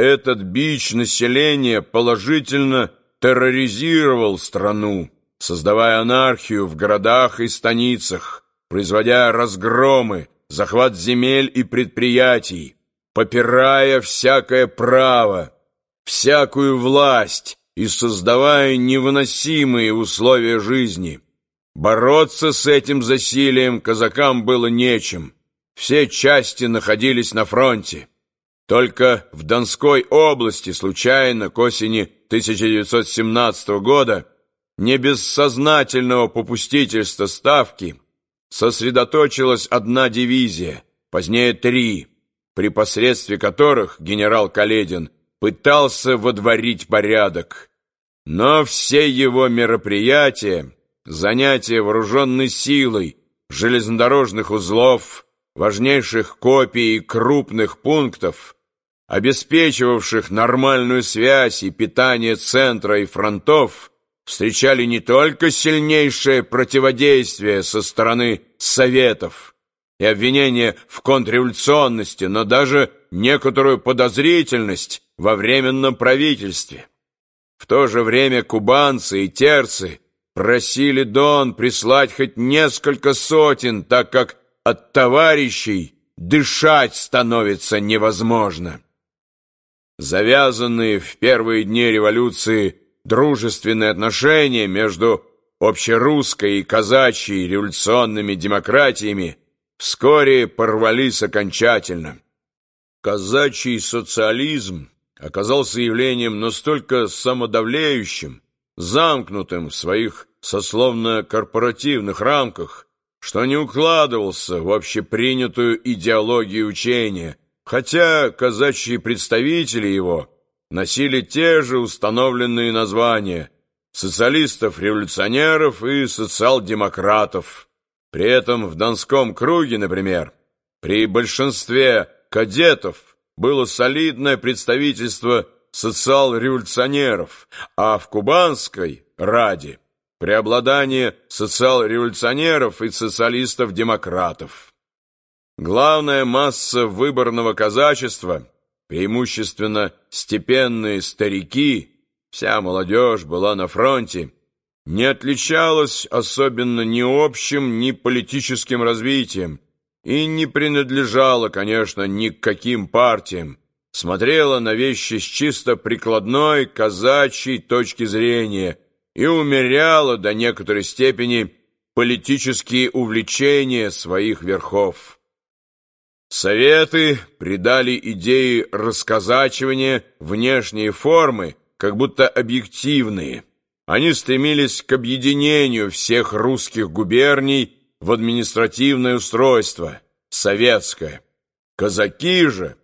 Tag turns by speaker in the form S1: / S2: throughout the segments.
S1: Этот бич населения положительно терроризировал страну, создавая анархию в городах и станицах, производя разгромы, захват земель и предприятий, попирая всякое право, всякую власть и создавая невыносимые условия жизни. Бороться с этим засилием казакам было нечем. Все части находились на фронте. Только в Донской области случайно к осени 1917 года не без сознательного попустительства Ставки сосредоточилась одна дивизия, позднее три, при посредстве которых генерал Каледин пытался водворить порядок. Но все его мероприятия, занятия вооруженной силой, железнодорожных узлов, важнейших копий и крупных пунктов, обеспечивавших нормальную связь и питание центра и фронтов, встречали не только сильнейшее противодействие со стороны Советов и обвинение в контрреволюционности, но даже некоторую подозрительность во временном правительстве. В то же время кубанцы и терцы просили Дон прислать хоть несколько сотен, так как от товарищей дышать становится невозможно. Завязанные в первые дни революции дружественные отношения между общерусской и казачьей революционными демократиями вскоре порвались окончательно. Казачий социализм оказался явлением настолько самодавляющим, замкнутым в своих сословно-корпоративных рамках, что не укладывался в общепринятую идеологию учения, хотя казачьи представители его носили те же установленные названия социалистов-революционеров и социал-демократов. При этом в Донском круге, например, при большинстве кадетов было солидное представительство социал-революционеров, а в Кубанской – ради преобладание социал-революционеров и социалистов-демократов. Главная масса выборного казачества, преимущественно степенные старики, вся молодежь была на фронте, не отличалась особенно ни общим, ни политическим развитием и не принадлежала, конечно, ни к каким партиям, смотрела на вещи с чисто прикладной казачьей точки зрения – и умеряла до некоторой степени политические увлечения своих верхов. Советы придали идее расказачивания внешние формы, как будто объективные. Они стремились к объединению всех русских губерний в административное устройство, советское. Казаки же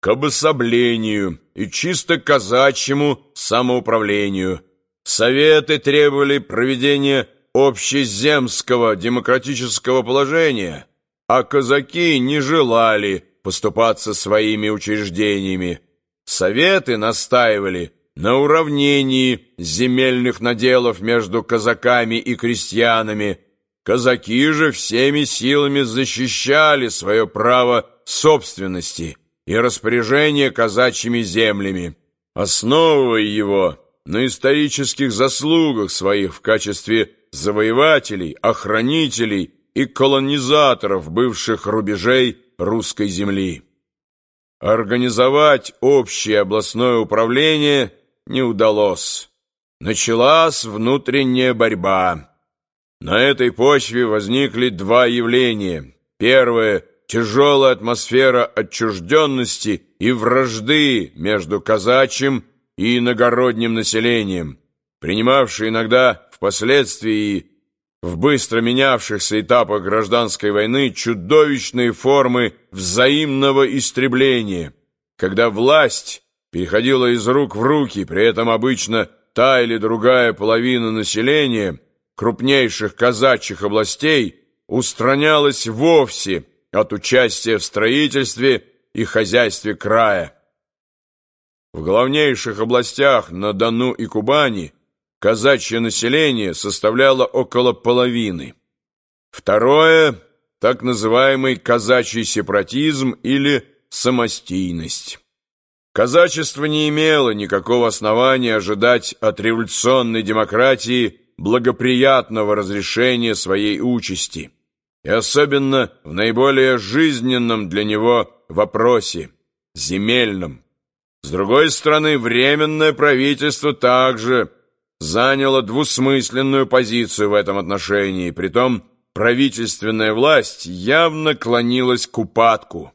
S1: к обособлению и чисто казачьему самоуправлению – Советы требовали проведения общеземского демократического положения, а казаки не желали поступаться своими учреждениями. Советы настаивали на уравнении земельных наделов между казаками и крестьянами. Казаки же всеми силами защищали свое право собственности и распоряжения казачьими землями, основывая его на исторических заслугах своих в качестве завоевателей, охранителей и колонизаторов бывших рубежей русской земли. Организовать общее областное управление не удалось. Началась внутренняя борьба. На этой почве возникли два явления. Первое – тяжелая атмосфера отчужденности и вражды между казачьим и иногородним населением, принимавшие иногда впоследствии в быстро менявшихся этапах гражданской войны чудовищные формы взаимного истребления, когда власть переходила из рук в руки, при этом обычно та или другая половина населения крупнейших казачьих областей устранялась вовсе от участия в строительстве и хозяйстве края. В главнейших областях на Дону и Кубани казачье население составляло около половины. Второе – так называемый казачий сепаратизм или самостийность. Казачество не имело никакого основания ожидать от революционной демократии благоприятного разрешения своей участи, и особенно в наиболее жизненном для него вопросе – земельном. С другой стороны, Временное правительство также заняло двусмысленную позицию в этом отношении, притом правительственная власть явно клонилась к упадку.